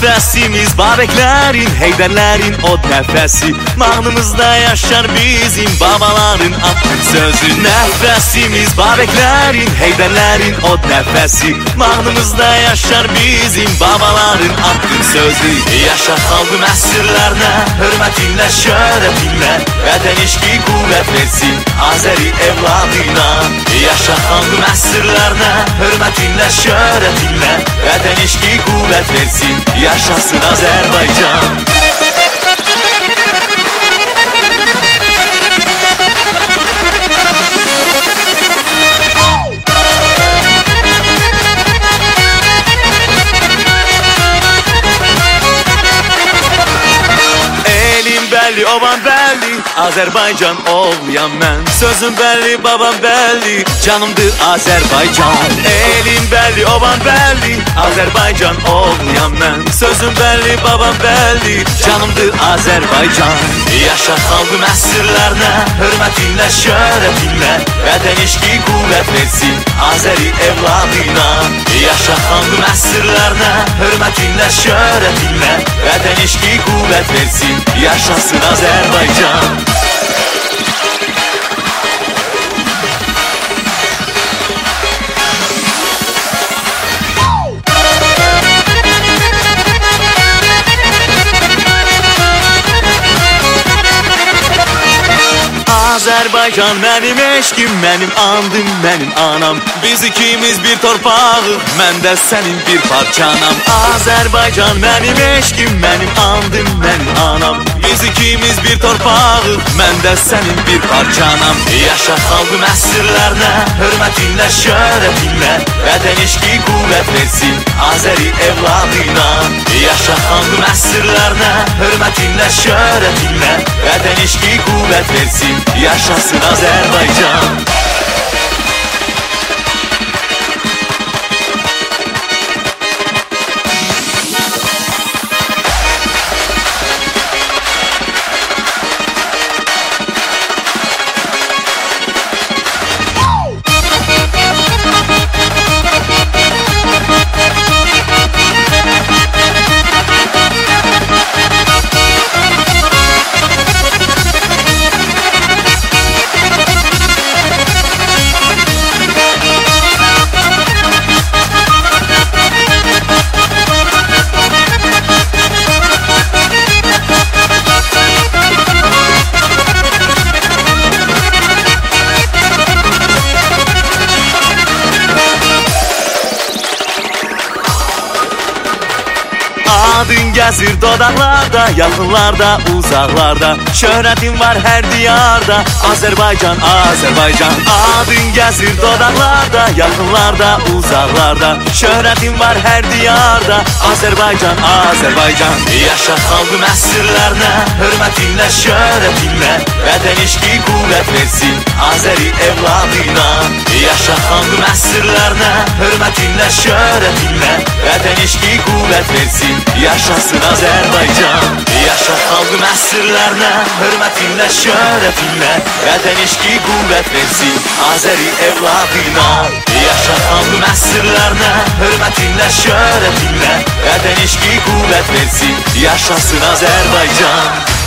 nəfəsimiz Babəklərin, heydərlərin od nəfəsi Mahnımızda yaşar bizim babaların attın sözü. Nəfəsimiz Babəklərin, heydərlərin od nəfəsi Mahnımızda yaşar bizim babaların attın sözü. Yaşa xalqım əsrlərlə, hörmətinlə, şərəfinlə Vətən işki qüvvət versin Azəri evladına Şahlandım əsrlərlə Hörmətinlə, şöhrətinlə Vətən eşki qüvvət versin Yaşasın Azərbaycan Müzik Azerbaycan olmayan mən. Sözüm belli, babam belli Canımdır Azerbaycan Elim belli, oban belli Azerbaycan olmayan mən. Sözüm belli, babam belli Canımdır Azerbaycan Yaşa xalqım əsrlərlə Hörmətinlə, şərəfinlə Vətən işki qüvvət versin Azəri evladına. Yaşa xalqım əsrlərlə Hörmətinlə, şərəfinlə Vətən işki qüvvət versin. Yaşasın Azərbaycan Azərbaycan mənim eşkim, mənim andım, mənim anam. Biz ikimiz bir torpağıq, mən də sənin bir parçanam. Azərbaycan mənim eşkim, mənim andım, mənim anam. Biz ikimiz bir torpağıq, mən də sənin bir parçanam. Yaşa xalqım əsrlərlə, hörmətinlə, şərəfinlə Vətən işki qüvvət versin Azəri evladına Yaşa xalqım əsrlərlə, hörmətinlə, şərəfinlə Vətən işki qüvvət versin Yaşasın Azərbaycan Adın gəzir dodaqlarda, yaxınlarda, uzaqlarda Şöhrətin var hər diyarda, Azərbaycan, Azərbaycan Adın gəzir dodaqlarda, yaxınlarda, uzaqlarda Şöhrətin var hər diyarda, Azərbaycan, Azərbaycan Yaşa xalqım əsrlərlə, hörmətinlə, şərəfinlə Vətən işki qüvvət versin, Azəri evladına. Yaşa xalqım əsrlərlə, hörmətinlə, şərəfinlə Vətən işki qüvvət versin, yaşasın Azərbaycan Yaşa xalqım əsrlərlə, hörmətinlə, şərəfinlə Vətən işki qüvvət versin, Azəri evladına Yaşa xalqım əsrlərlə, hörmətinlə, şərəfinlə Vətən işki qüvvət versin, yaşasın Azərbaycan